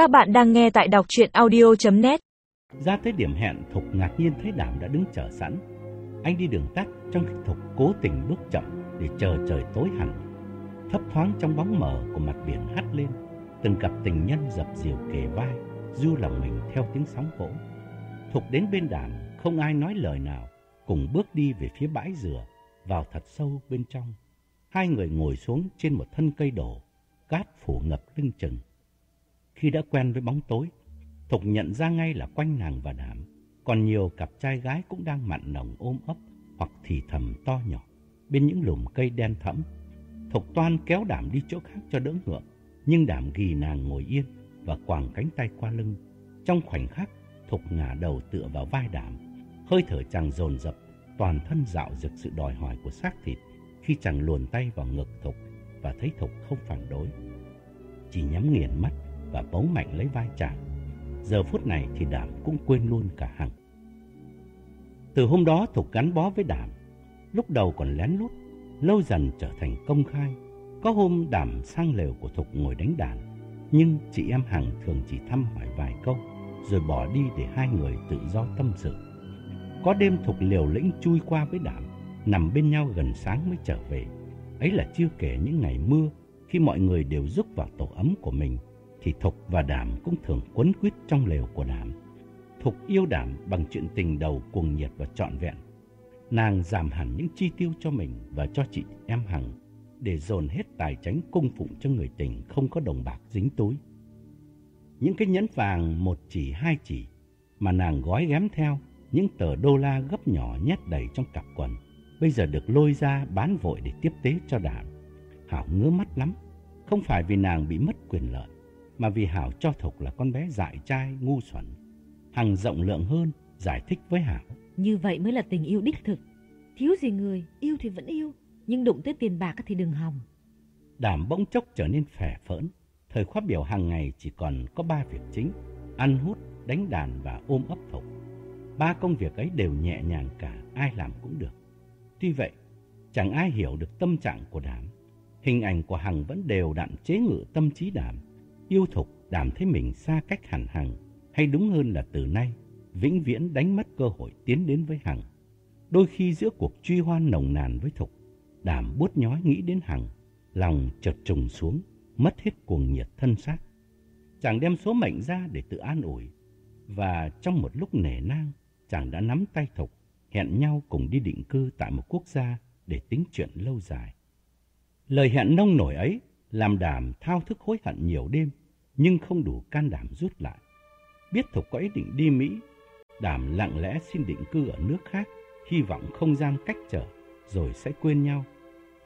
Các bạn đang nghe tại đọc chuyện audio.net Ra tới điểm hẹn, Thục ngạc nhiên thấy Đảm đã đứng chờ sẵn. Anh đi đường tắt trong khi Thục cố tình bước chậm để chờ trời tối hẳn. Thấp thoáng trong bóng mờ của mặt biển hắt lên, từng cặp tình nhân dập dìu kề vai, du lòng mình theo tiếng sóng vỗ. Thục đến bên Đảm, không ai nói lời nào, cùng bước đi về phía bãi dừa, vào thật sâu bên trong. Hai người ngồi xuống trên một thân cây đổ, cát phủ ngập lưng chừng. Khi đã quen với bóng tối, Thục nhận ra ngay là quanh nàng và đảm, còn nhiều cặp trai gái cũng đang mặn nồng ôm ấp hoặc thì thầm to nhỏ bên những lùm cây đen thẫm. Thục toan kéo đảm đi chỗ khác cho đỡ ngượng, nhưng đảm ghi nàng ngồi yên và quàng cánh tay qua lưng. Trong khoảnh khắc, Thục ngả đầu tựa vào vai đảm, hơi thở chàng dồn dập, toàn thân dạo dực sự đòi hỏi của xác thịt khi chàng luồn tay vào ngực Thục và thấy Thục không phản đối. Chỉ nhắm nghiền mắt và bấu mạnh lấy vai chàng. Giờ phút này thì Đảm cũng quên luôn cả Hằng. Từ hôm đó Thục gắn bó với Đảm, lúc đầu còn lén lút, lâu dần trở thành công khai. Có hôm Đảm sang lều của Thục ngồi đánh đàn, nhưng chị em Hằng thường chỉ thăm hỏi vài câu, rồi bỏ đi để hai người tự do tâm sự. Có đêm Thục liều lĩnh chui qua với Đảm, nằm bên nhau gần sáng mới trở về. Ấy là chưa kể những ngày mưa, khi mọi người đều rúc vào tổ ấm của mình thì Thục và Đảm cũng thường quấn quýt trong lều của Đảm. Thục yêu Đảm bằng chuyện tình đầu cuồng nhiệt và trọn vẹn. Nàng giảm hẳn những chi tiêu cho mình và cho chị em Hằng để dồn hết tài chánh cung phụng cho người tình không có đồng bạc dính túi. Những cái nhẫn vàng một chỉ hai chỉ mà nàng gói ghém theo những tờ đô la gấp nhỏ nhét đầy trong cặp quần bây giờ được lôi ra bán vội để tiếp tế cho Đảm. Hảo ngứa mắt lắm, không phải vì nàng bị mất quyền lợi mà vì Hảo cho Thục là con bé dại trai, ngu xuẩn. Hằng rộng lượng hơn, giải thích với Hảo. Như vậy mới là tình yêu đích thực. Thiếu gì người, yêu thì vẫn yêu, nhưng đụng tới tiền bạc thì đừng hòng. Đảm bỗng chốc trở nên phẻ phỡn. Thời khóa biểu hàng ngày chỉ còn có ba việc chính, ăn hút, đánh đàn và ôm ấp Thục. Ba công việc ấy đều nhẹ nhàng cả, ai làm cũng được. Tuy vậy, chẳng ai hiểu được tâm trạng của Đảm. Hình ảnh của Hằng vẫn đều đặn chế ngự tâm trí Đảm yêu thục đảm thấy mình xa cách hẳn Hằng, hay đúng hơn là từ nay, vĩnh viễn đánh mất cơ hội tiến đến với Hằng. Đôi khi giữa cuộc truy hoan nồng nàn với thục, đảm buốt nhói nghĩ đến Hằng, lòng chợt trùng xuống, mất hết cuồng nhiệt thân xác. Chàng đem số mệnh ra để tự an ủi, và trong một lúc nể nang, chàng đã nắm tay thục, hẹn nhau cùng đi định cư tại một quốc gia để tính chuyện lâu dài. Lời hẹn nông nổi ấy làm đảm thao thức hối hận nhiều đêm, nhưng không đủ can đảm rút lại. Biết Thục có ý định đi Mỹ, đảm lặng lẽ xin định cư ở nước khác, hy vọng không gian cách trở, rồi sẽ quên nhau.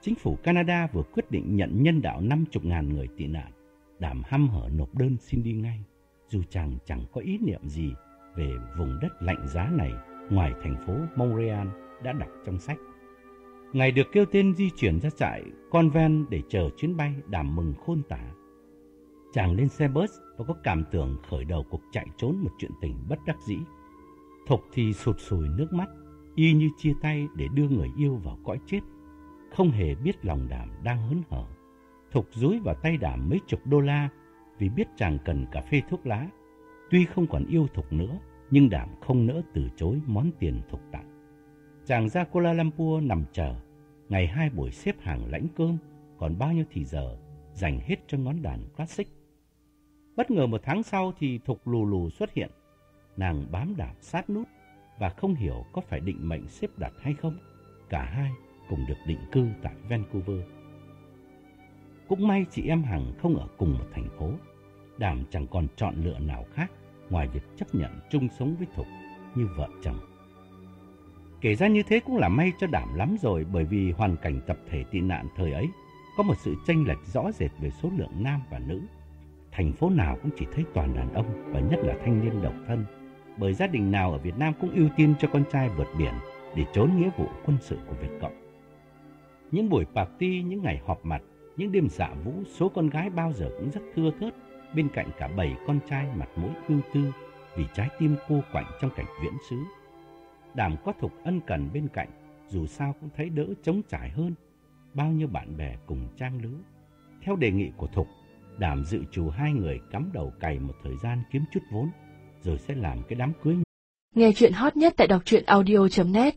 Chính phủ Canada vừa quyết định nhận nhân đạo 50.000 người tị nạn. Đảm hăm hở nộp đơn xin đi ngay, dù chàng chẳng có ý niệm gì về vùng đất lạnh giá này ngoài thành phố Montreal đã đọc trong sách. Ngày được kêu tên di chuyển ra trại Conven để chờ chuyến bay đảm mừng khôn tả. Chàng lên xe bus và có cảm tưởng khởi đầu cuộc chạy trốn một chuyện tình bất đắc dĩ. Thục thì sụt sùi nước mắt, y như chia tay để đưa người yêu vào cõi chết. Không hề biết lòng đảm đang hớn hở. Thục dúi vào tay đảm mấy chục đô la vì biết chàng cần cà phê thuốc lá. Tuy không còn yêu Thục nữa, nhưng đảm không nỡ từ chối món tiền Thục tặng. Chàng ra Kuala Lumpur nằm chờ, ngày hai buổi xếp hàng lãnh cơm, còn bao nhiêu thì giờ dành hết cho ngón đàn classic. Bất ngờ một tháng sau thì Thục lù lù xuất hiện. Nàng bám đạp sát nút và không hiểu có phải định mệnh xếp đặt hay không. Cả hai cùng được định cư tại Vancouver. Cũng may chị em Hằng không ở cùng một thành phố. Đảm chẳng còn chọn lựa nào khác ngoài việc chấp nhận chung sống với Thục như vợ chồng. Kể ra như thế cũng là may cho Đảm lắm rồi, bởi vì hoàn cảnh tập thể tị nạn thời ấy có một sự chênh lệch rõ rệt về số lượng nam và nữ. Thành phố nào cũng chỉ thấy toàn đàn ông và nhất là thanh niên độc thân. Bởi gia đình nào ở Việt Nam cũng ưu tiên cho con trai vượt biển để trốn nghĩa vụ quân sự của Việt Cộng. Những buổi party, những ngày họp mặt, những đêm dạ vũ, số con gái bao giờ cũng rất thưa thớt bên cạnh cả bảy con trai mặt mũi ưu tư vì trái tim cô quạnh trong cảnh viễn xứ. Đàm có Thục ân cần bên cạnh, dù sao cũng thấy đỡ chống trải hơn bao nhiêu bạn bè cùng trang lứa. Theo đề nghị của Thục, Đảm dự chủ hai người cắm đầu cày một thời gian kiếm chút vốn, rồi sẽ làm cái đám cưới. Nghe chuyện hot nhất tại đọc truyện audio.net